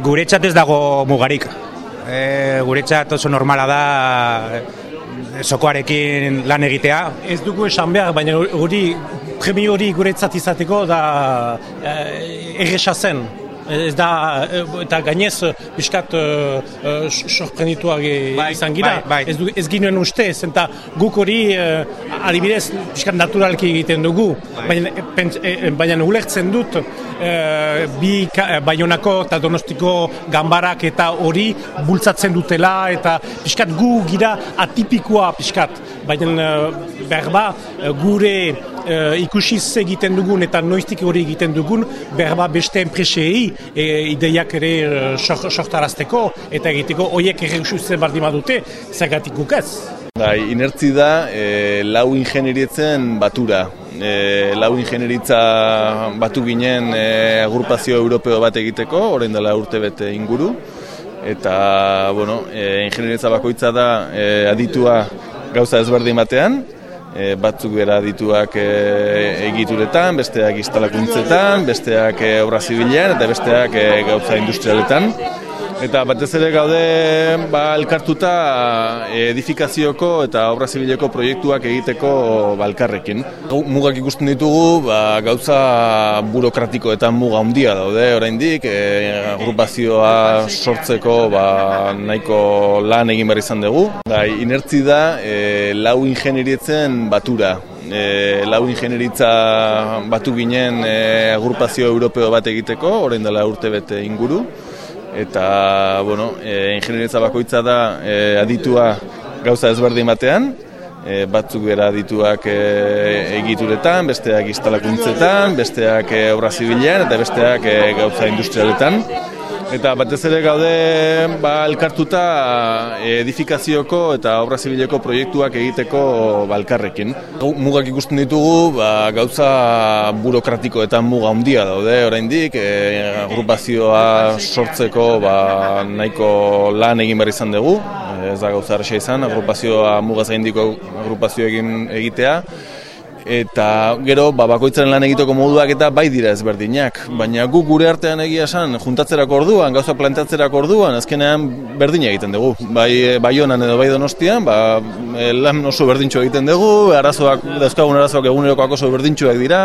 Guretzat ez dago mugarik. E, guretzat oso normala da e, sokoarekin lan egitea. Ez dugu esan behar, baina hori premio hori guretzat izateko da e, erresa zen. Ez da, e, eta gainez, piskat uh, uh, sorprendituak izan gira. bai, bai. Ez, du, ez ginen uste, zenta guk hori uh, adibidez piskat naturalki egiten dugu. Baina, pens, e, baina ulertzen dut uh, bi ka, eh, baionako eta donostiko gambarak eta hori bultzatzen dutela eta piskat gu gira atipikoa piskat. Baina uh, berba gure uh, ikusiz egiten dugun eta noiztik hori egiten dugun berba beste enpresei e, ideiak ere sor- sortarazteko eta egiteko horiek erreusuzten bardima dute zergatik guk ez. Bai, inertzi da e, lau ingenieretzen batura. E, lau ingenieritza batu ginen e, agrupazio europeo bat egiteko, orain dela urte bete inguru. Eta, bueno, e, ingenieritza bakoitza da e, aditua gauza ezberdin batean, e, batzuk bera adituak e, egituretan, besteak instalakuntzetan, besteak e, obra zibilean eta besteak e, gauza industrialetan. Eta batez ere gaude ba, elkartuta edifikazioko eta obra zibileko proiektuak egiteko balkarrekin. Mugak ikusten ditugu ba, gauza burokratiko eta muga handia daude oraindik, e, agrupazioa sortzeko ba, nahiko lan egin behar izan dugu. Da, inertzi da e, lau ingenieretzen batura. E, lau ingenieritza batu ginen e, agrupazio europeo bat egiteko, orain dela urte bete inguru eta bueno, e, ingenieritza bakoitza da e, aditua gauza ezberdin batean, e, batzuk bera adituak e, egituretan, besteak instalakuntzetan, besteak e, obra zibilean eta besteak e, gauza industrialetan. Eta batez ere gaude ba, elkartuta edifikazioko eta obra zibileko proiektuak egiteko balkarrekin. Mugak ikusten ditugu ba, gauza burokratiko eta muga handia daude oraindik, e, agrupazioa sortzeko ba, nahiko lan egin behar izan dugu, ez da gauza arresa izan, agrupazioa mugaz gaindiko agrupazio egin egitea, eta gero ba, bakoitzaren lan egiteko moduak eta bai dira ezberdinak. Baina guk gure artean egia esan, juntatzerako orduan, gauza plantatzerako orduan, azkenean berdina egiten dugu. Bai, bai honan edo bai donostian, ba, lan oso berdintxo egiten dugu, arazoak, dauzkagun arazoak egunerokoak oso berdintxoak dira,